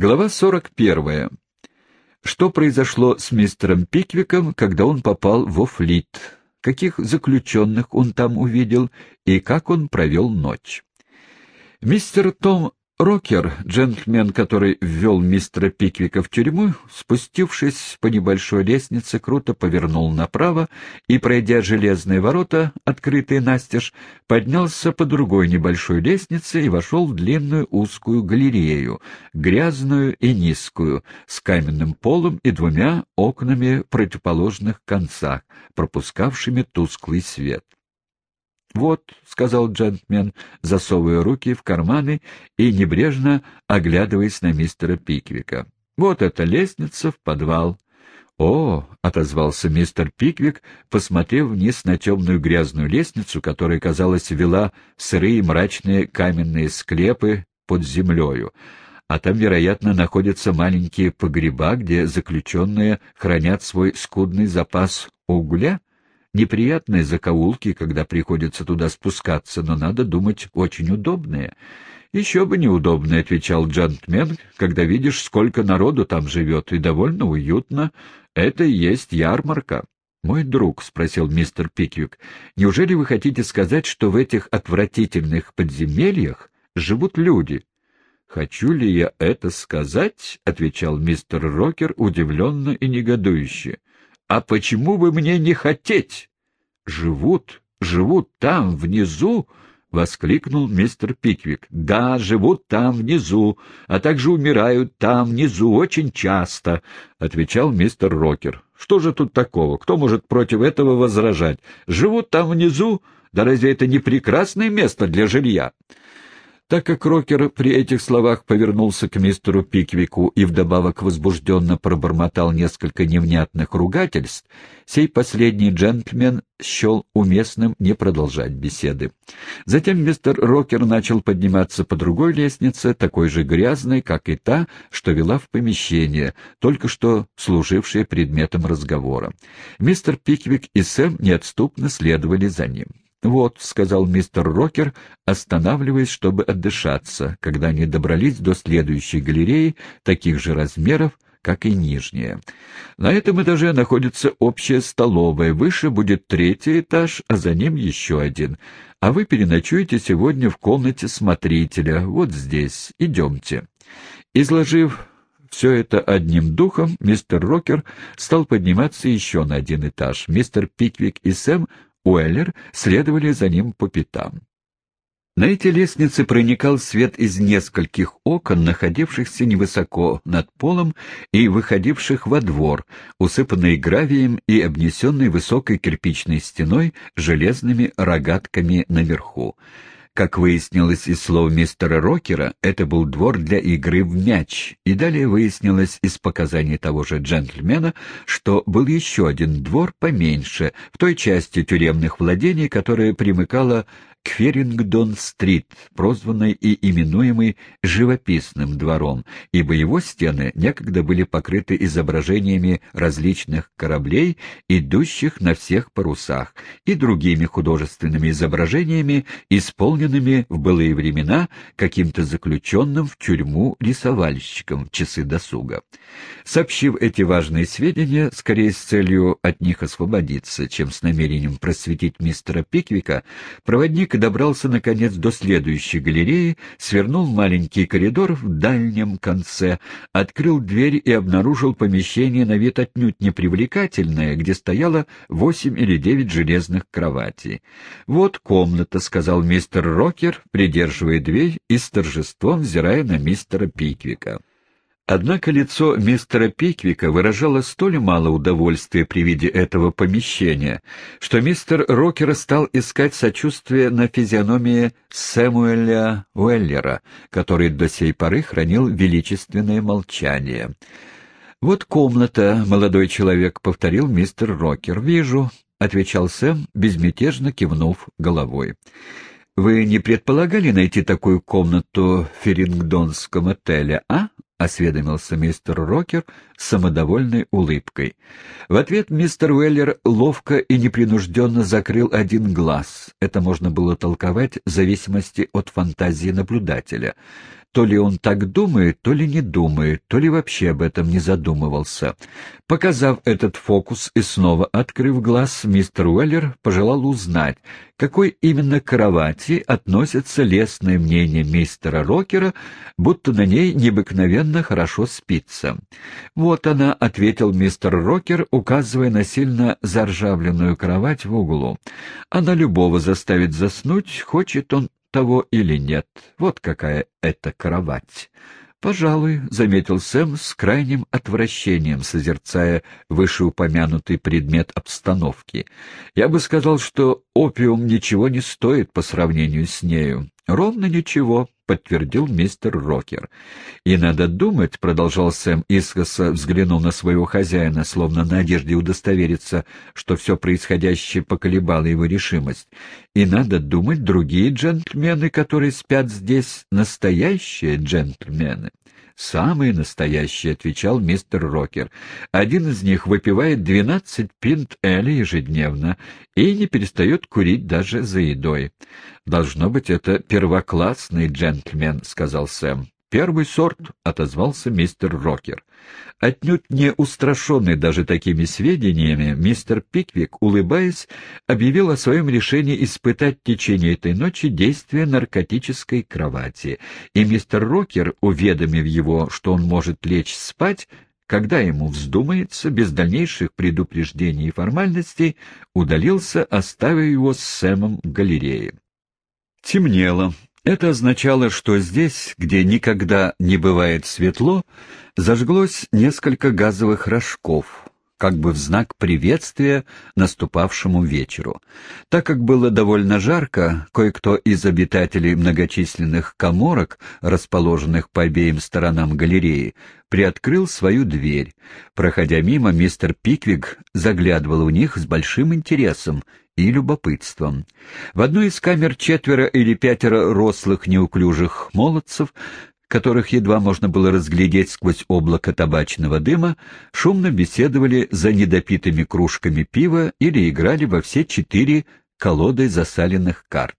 Глава 41. Что произошло с мистером Пиквиком, когда он попал во флит? Каких заключенных он там увидел и как он провел ночь? Мистер Том Рокер, джентльмен, который ввел мистера Пиквика в тюрьму, спустившись по небольшой лестнице, круто повернул направо и, пройдя железные ворота, открытые настежь, поднялся по другой небольшой лестнице и вошел в длинную узкую галерею, грязную и низкую, с каменным полом и двумя окнами противоположных концах, пропускавшими тусклый свет. «Вот», — сказал джентльмен, засовывая руки в карманы и небрежно оглядываясь на мистера Пиквика. «Вот эта лестница в подвал». «О!» — отозвался мистер Пиквик, посмотрев вниз на темную грязную лестницу, которая, казалось, вела в сырые мрачные каменные склепы под землею. А там, вероятно, находятся маленькие погреба, где заключенные хранят свой скудный запас угля? Неприятные закоулки, когда приходится туда спускаться, но, надо думать, очень удобные. «Еще бы неудобно», — отвечал джентльмен, — «когда видишь, сколько народу там живет, и довольно уютно. Это и есть ярмарка». «Мой друг», — спросил мистер Пиквик, — «неужели вы хотите сказать, что в этих отвратительных подземельях живут люди?» «Хочу ли я это сказать?» — отвечал мистер Рокер удивленно и негодующе. А почему бы мне не хотеть? Живут, живут там, внизу, — воскликнул мистер Пиквик. — Да, живут там внизу, а также умирают там внизу очень часто, — отвечал мистер Рокер. — Что же тут такого? Кто может против этого возражать? Живут там внизу? Да разве это не прекрасное место для жилья? Так как Рокер при этих словах повернулся к мистеру Пиквику и вдобавок возбужденно пробормотал несколько невнятных ругательств, сей последний джентльмен счел уместным не продолжать беседы. Затем мистер Рокер начал подниматься по другой лестнице, такой же грязной, как и та, что вела в помещение, только что служившее предметом разговора. Мистер Пиквик и Сэм неотступно следовали за ним. «Вот», — сказал мистер Рокер, останавливаясь, чтобы отдышаться, когда они добрались до следующей галереи, таких же размеров, как и нижняя. На этом этаже находится общая столовая, выше будет третий этаж, а за ним еще один. А вы переночуете сегодня в комнате смотрителя, вот здесь. Идемте. Изложив все это одним духом, мистер Рокер стал подниматься еще на один этаж. Мистер Пиквик и Сэм Уэллер следовали за ним по пятам. На эти лестницы проникал свет из нескольких окон, находившихся невысоко над полом и выходивших во двор, усыпанный гравием и обнесенный высокой кирпичной стеной железными рогатками наверху. Как выяснилось из слов мистера Рокера, это был двор для игры в мяч, и далее выяснилось из показаний того же джентльмена, что был еще один двор поменьше, в той части тюремных владений, которая примыкала к Ферингдон-стрит, прозванной и именуемой «живописным двором», ибо его стены некогда были покрыты изображениями различных кораблей, идущих на всех парусах, и другими художественными изображениями, исполненными в былые времена каким-то заключенным в тюрьму рисовальщиком в часы досуга. Сообщив эти важные сведения, скорее с целью от них освободиться, чем с намерением просветить мистера Пиквика, проводник Ник добрался, наконец, до следующей галереи, свернул маленький коридор в дальнем конце, открыл дверь и обнаружил помещение на вид отнюдь непривлекательное, где стояло восемь или девять железных кроватей. «Вот комната», — сказал мистер Рокер, придерживая дверь и с торжеством взирая на мистера Пиквика. Однако лицо мистера Пиквика выражало столь мало удовольствия при виде этого помещения, что мистер Рокер стал искать сочувствие на физиономии Сэмуэля Уэллера, который до сей поры хранил величественное молчание. «Вот комната, молодой человек», — повторил мистер Рокер. «Вижу», — отвечал Сэм, безмятежно кивнув головой. «Вы не предполагали найти такую комнату в Ферингдонском отеле, а?» — осведомился мистер Рокер с самодовольной улыбкой. В ответ мистер Уэллер ловко и непринужденно закрыл один глаз. Это можно было толковать в зависимости от фантазии наблюдателя. То ли он так думает, то ли не думает, то ли вообще об этом не задумывался. Показав этот фокус и снова открыв глаз, мистер Уэллер пожелал узнать, какой именно кровати относится лестное мнение мистера Рокера, будто на ней необыкновенно хорошо спится. «Вот она», — ответил мистер Рокер, указывая на сильно заржавленную кровать в углу. «Она любого заставит заснуть, хочет он того или нет. Вот какая это кровать. «Пожалуй», — заметил Сэм с крайним отвращением, созерцая вышеупомянутый предмет обстановки. «Я бы сказал, что опиум ничего не стоит по сравнению с нею. Ровно ничего подтвердил мистер Рокер. «И надо думать», — продолжал Сэм, искоса взглянув на своего хозяина, словно на одежде удостовериться, что все происходящее поколебало его решимость. «И надо думать, другие джентльмены, которые спят здесь, настоящие джентльмены». «Самые настоящие», — отвечал мистер Рокер. «Один из них выпивает двенадцать пинт Эли ежедневно и не перестает курить даже за едой». «Должно быть, это первоклассный джентльмен», — сказал Сэм. «Первый сорт», — отозвался мистер Рокер. Отнюдь не устрашенный даже такими сведениями, мистер Пиквик, улыбаясь, объявил о своем решении испытать в течение этой ночи действие наркотической кровати, и мистер Рокер, уведомив его, что он может лечь спать, когда ему вздумается, без дальнейших предупреждений и формальностей, удалился, оставив его с Сэмом в галерее. Темнело. Это означало, что здесь, где никогда не бывает светло, зажглось несколько газовых рожков, как бы в знак приветствия наступавшему вечеру. Так как было довольно жарко, кое-кто из обитателей многочисленных коморок, расположенных по обеим сторонам галереи, приоткрыл свою дверь. Проходя мимо, мистер Пиквик заглядывал в них с большим интересом и любопытством. В одной из камер четверо или пятеро рослых неуклюжих молодцев, которых едва можно было разглядеть сквозь облако табачного дыма, шумно беседовали за недопитыми кружками пива или играли во все четыре колоды засаленных карт.